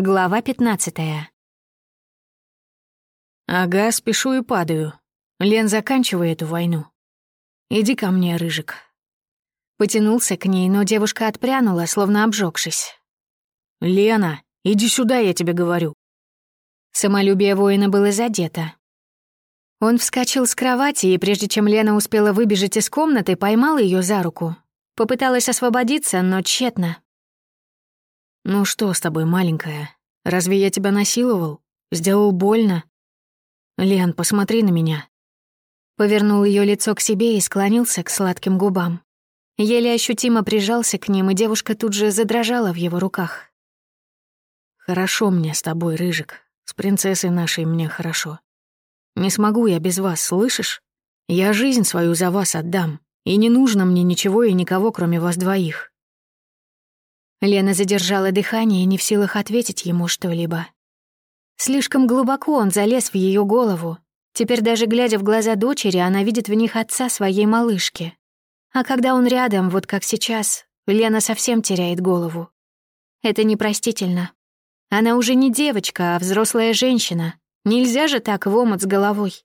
Глава 15 Ага, спешу и падаю. Лен, заканчивай эту войну. Иди ко мне, Рыжик. Потянулся к ней, но девушка отпрянула, словно обжегшись. Лена, иди сюда, я тебе говорю. Самолюбие воина было задето. Он вскочил с кровати, и прежде чем Лена успела выбежать из комнаты, поймал ее за руку. Попыталась освободиться, но тщетно. «Ну что с тобой, маленькая? Разве я тебя насиловал? Сделал больно?» «Лен, посмотри на меня». Повернул ее лицо к себе и склонился к сладким губам. Еле ощутимо прижался к ним, и девушка тут же задрожала в его руках. «Хорошо мне с тобой, Рыжик. С принцессой нашей мне хорошо. Не смогу я без вас, слышишь? Я жизнь свою за вас отдам, и не нужно мне ничего и никого, кроме вас двоих. Лена задержала дыхание, не в силах ответить ему что-либо. Слишком глубоко он залез в ее голову. Теперь даже глядя в глаза дочери, она видит в них отца своей малышки. А когда он рядом, вот как сейчас, Лена совсем теряет голову. Это непростительно. Она уже не девочка, а взрослая женщина. Нельзя же так в омут с головой.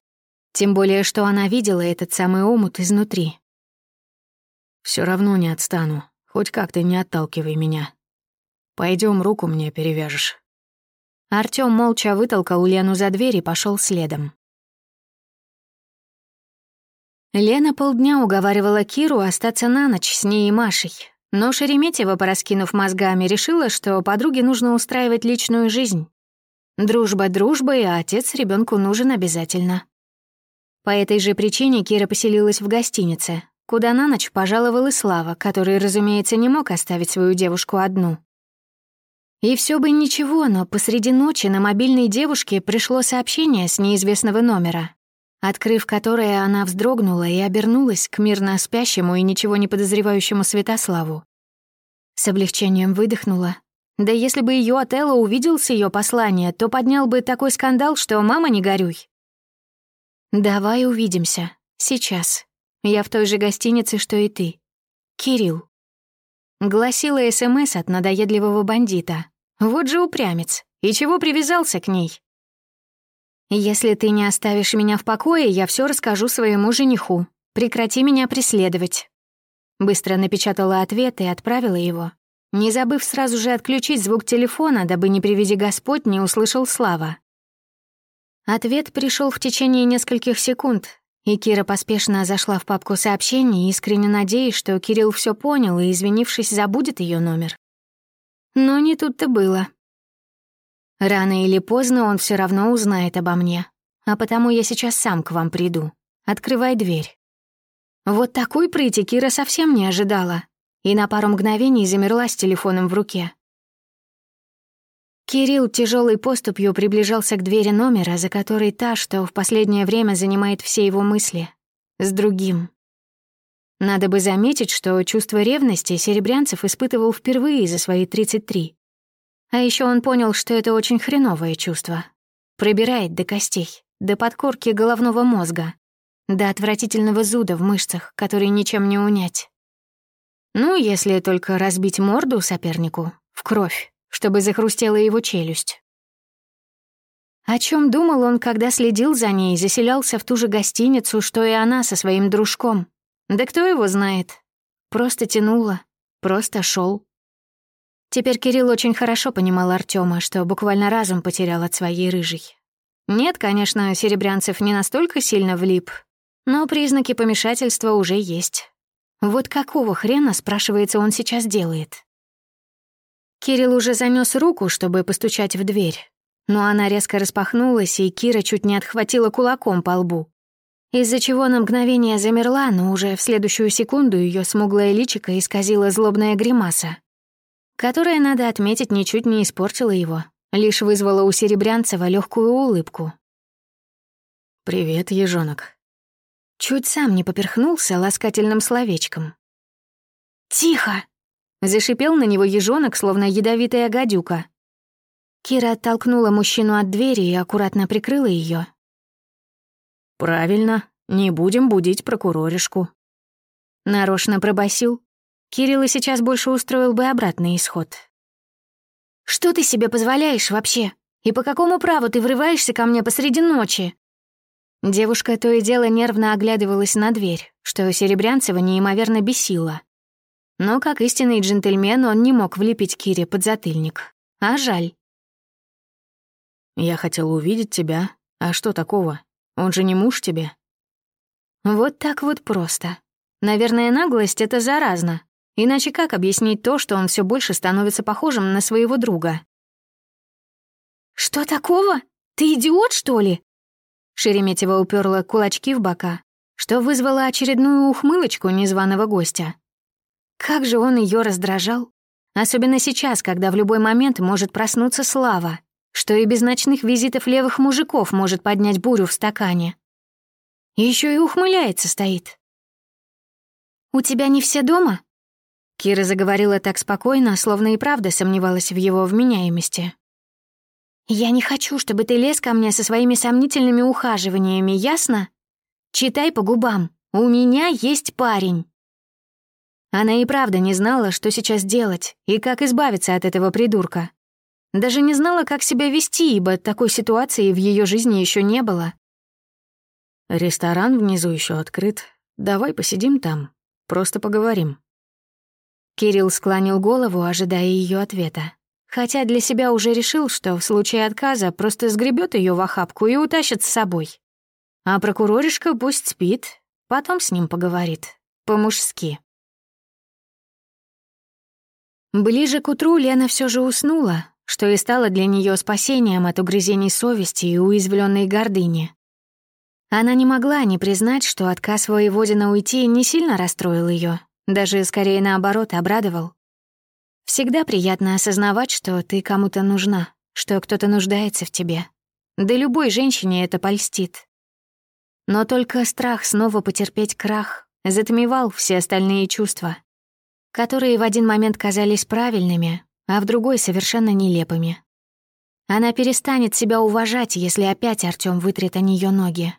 Тем более, что она видела этот самый омут изнутри. Все равно не отстану, Хоть как-то не отталкивай меня. Пойдем, руку мне перевяжешь». Артём молча вытолкал Лену за дверь и пошел следом. Лена полдня уговаривала Киру остаться на ночь с ней и Машей, но Шереметьева, пораскинув мозгами, решила, что подруге нужно устраивать личную жизнь. Дружба дружбой, а отец ребенку нужен обязательно. По этой же причине Кира поселилась в гостинице, куда на ночь пожаловал и Слава, который, разумеется, не мог оставить свою девушку одну. И все бы ничего, но посреди ночи на мобильной девушке пришло сообщение с неизвестного номера, открыв которое она вздрогнула и обернулась к мирно спящему и ничего не подозревающему Святославу. С облегчением выдохнула. Да если бы ее Отелло увидел с ее послания, то поднял бы такой скандал, что мама не горюй. «Давай увидимся. Сейчас», я в той же гостинице, что и ты. Кирилл. Гласила СМС от надоедливого бандита. Вот же упрямец. И чего привязался к ней? Если ты не оставишь меня в покое, я все расскажу своему жениху. Прекрати меня преследовать. Быстро напечатала ответ и отправила его, не забыв сразу же отключить звук телефона, дабы не приведи Господь не услышал Слава. Ответ пришел в течение нескольких секунд, и Кира поспешно зашла в папку сообщений, искренне надеясь, что Кирилл все понял и, извинившись, забудет ее номер. Но не тут-то было. Рано или поздно он все равно узнает обо мне, а потому я сейчас сам к вам приду. Открывай дверь. Вот такой прыти Кира совсем не ожидала и на пару мгновений замерла с телефоном в руке. Кирилл тяжелой поступью приближался к двери номера, за которой та, что в последнее время занимает все его мысли, с другим. Надо бы заметить, что чувство ревности Серебрянцев испытывал впервые за свои 33. А еще он понял, что это очень хреновое чувство. Пробирает до костей, до подкорки головного мозга, до отвратительного зуда в мышцах, который ничем не унять. Ну, если только разбить морду сопернику в кровь чтобы захрустела его челюсть. О чем думал он, когда следил за ней и заселялся в ту же гостиницу, что и она со своим дружком? Да кто его знает? Просто тянуло, просто шел. Теперь Кирилл очень хорошо понимал Артема, что буквально разум потерял от своей рыжей. Нет, конечно, Серебрянцев не настолько сильно влип, но признаки помешательства уже есть. Вот какого хрена, спрашивается, он сейчас делает? Кирилл уже занёс руку, чтобы постучать в дверь. Но она резко распахнулась, и Кира чуть не отхватила кулаком по лбу. Из-за чего на мгновение замерла, но уже в следующую секунду её смуглое личико исказила злобная гримаса, которая, надо отметить, ничуть не испортила его, лишь вызвала у Серебрянцева легкую улыбку. «Привет, ежонок». Чуть сам не поперхнулся ласкательным словечком. «Тихо!» Зашипел на него ежонок, словно ядовитая гадюка. Кира оттолкнула мужчину от двери и аккуратно прикрыла ее. «Правильно, не будем будить прокуроришку». Нарочно пробасил. Кирилл сейчас больше устроил бы обратный исход. Что ты себе позволяешь вообще? И по какому праву ты врываешься ко мне посреди ночи?» Девушка то и дело нервно оглядывалась на дверь, что Серебрянцева неимоверно бесило. Но, как истинный джентльмен, он не мог влепить Кире под затыльник. А жаль. «Я хотел увидеть тебя. А что такого? Он же не муж тебе?» Вот так вот просто. Наверное, наглость — это заразно. Иначе как объяснить то, что он все больше становится похожим на своего друга? «Что такого? Ты идиот, что ли?» Шереметьева уперла кулачки в бока, что вызвало очередную ухмылочку незваного гостя. Как же он ее раздражал. Особенно сейчас, когда в любой момент может проснуться слава, что и без ночных визитов левых мужиков может поднять бурю в стакане. Еще и ухмыляется стоит. «У тебя не все дома?» Кира заговорила так спокойно, словно и правда сомневалась в его вменяемости. «Я не хочу, чтобы ты лез ко мне со своими сомнительными ухаживаниями, ясно? Читай по губам. У меня есть парень». Она и правда не знала, что сейчас делать и как избавиться от этого придурка. Даже не знала, как себя вести, ибо такой ситуации в ее жизни еще не было. «Ресторан внизу еще открыт. Давай посидим там. Просто поговорим». Кирилл склонил голову, ожидая ее ответа хотя для себя уже решил, что в случае отказа просто сгребет ее в охапку и утащит с собой. А прокуроришка пусть спит, потом с ним поговорит. По-мужски. Ближе к утру Лена все же уснула, что и стало для нее спасением от угрызений совести и уязвленной гордыни. Она не могла не признать, что отказ воеводина уйти не сильно расстроил ее, даже скорее наоборот обрадовал. Всегда приятно осознавать, что ты кому-то нужна, что кто-то нуждается в тебе. Да любой женщине это польстит. Но только страх снова потерпеть крах затмевал все остальные чувства, которые в один момент казались правильными, а в другой — совершенно нелепыми. Она перестанет себя уважать, если опять Артём вытрет о неё ноги.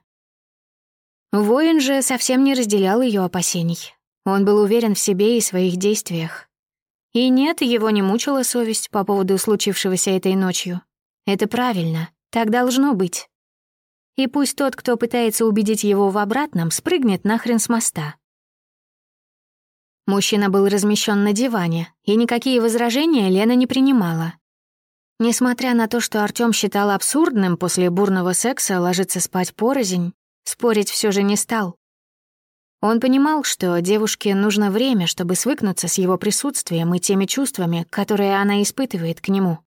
Воин же совсем не разделял её опасений. Он был уверен в себе и своих действиях. И нет, его не мучила совесть по поводу случившегося этой ночью. Это правильно, так должно быть. И пусть тот, кто пытается убедить его в обратном, спрыгнет нахрен с моста. Мужчина был размещен на диване, и никакие возражения Лена не принимала. Несмотря на то, что Артём считал абсурдным после бурного секса ложиться спать порознь, спорить все же не стал. Он понимал, что девушке нужно время, чтобы свыкнуться с его присутствием и теми чувствами, которые она испытывает к нему.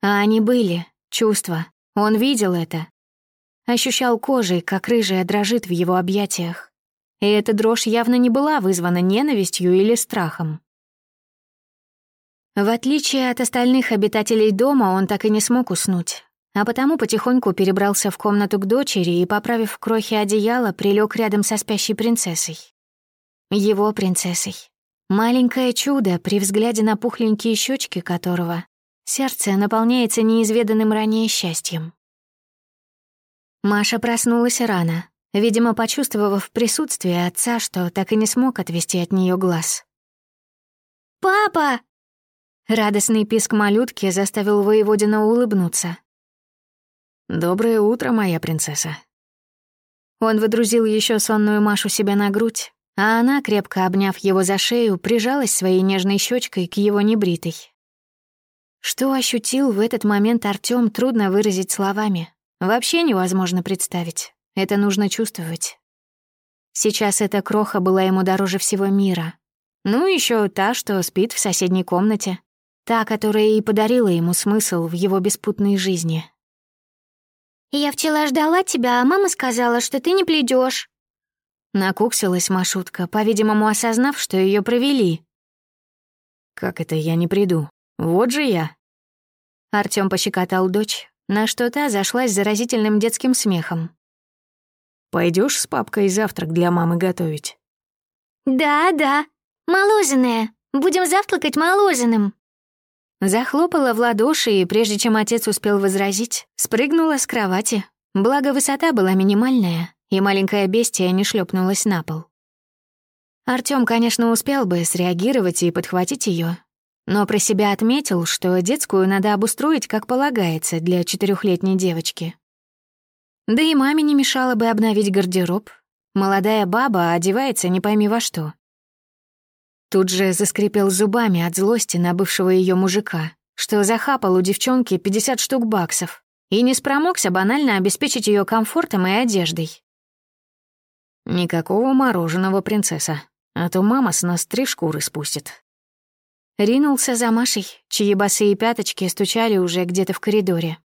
А они были, чувства. Он видел это. Ощущал кожей, как рыжая дрожит в его объятиях. И эта дрожь явно не была вызвана ненавистью или страхом. В отличие от остальных обитателей дома, он так и не смог уснуть а потому потихоньку перебрался в комнату к дочери и, поправив крохи одеяла, прилег рядом со спящей принцессой. Его принцессой. Маленькое чудо, при взгляде на пухленькие щечки которого сердце наполняется неизведанным ранее счастьем. Маша проснулась рано, видимо, почувствовав присутствие отца, что так и не смог отвести от нее глаз. «Папа!» Радостный писк малютки заставил воеводина улыбнуться. «Доброе утро, моя принцесса». Он выдрузил еще сонную Машу себе на грудь, а она, крепко обняв его за шею, прижалась своей нежной щечкой к его небритой. Что ощутил в этот момент Артём, трудно выразить словами. Вообще невозможно представить. Это нужно чувствовать. Сейчас эта кроха была ему дороже всего мира. Ну, еще та, что спит в соседней комнате. Та, которая и подарила ему смысл в его беспутной жизни. «Я вчера ждала тебя, а мама сказала, что ты не пледешь. Накуксилась Машутка, по-видимому, осознав, что ее провели. «Как это я не приду? Вот же я!» Артём пощекотал дочь, на что та зашлась заразительным детским смехом. Пойдешь с папкой завтрак для мамы готовить?» «Да, да. Молозиное. Будем завтракать молозиным». Захлопала в ладоши, и прежде чем отец успел возразить, спрыгнула с кровати. Благо, высота была минимальная, и маленькая бестия не шлепнулась на пол. Артём, конечно, успел бы среагировать и подхватить ее, но про себя отметил, что детскую надо обустроить как полагается для четырехлетней девочки. Да и маме не мешало бы обновить гардероб. Молодая баба одевается не пойми во что. Тут же заскрипел зубами от злости на бывшего ее мужика, что захапал у девчонки 50 штук баксов и не спромогся банально обеспечить ее комфортом и одеждой. «Никакого мороженого, принцесса, а то мама с нас три шкуры спустит». Ринулся за Машей, чьи босые пяточки стучали уже где-то в коридоре.